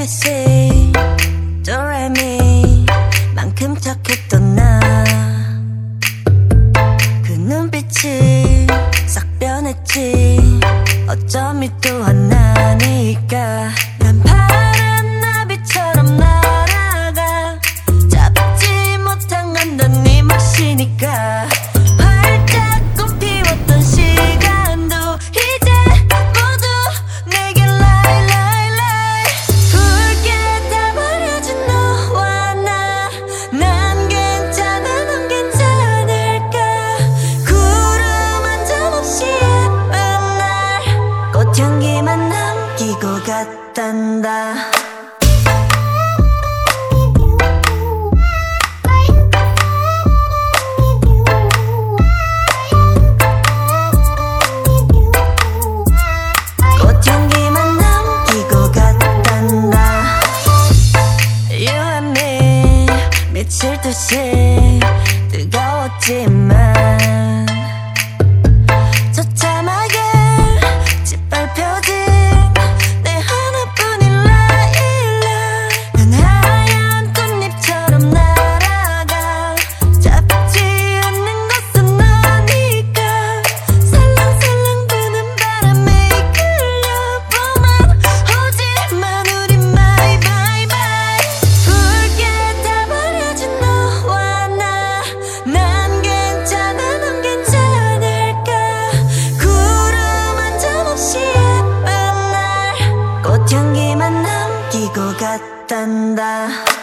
ABC 도레미 만큼 착했던 나그 눈빛이 싹 변했지. 어쩜 이 또 하나니까. 난 파란 나비처럼 날아가. 잡지 못한 건넌네 몫이니까. 못한다. 꽃향기만 남기고 갔단다. You 며칠 듯이 뜨거웠지만 事故があったんだ。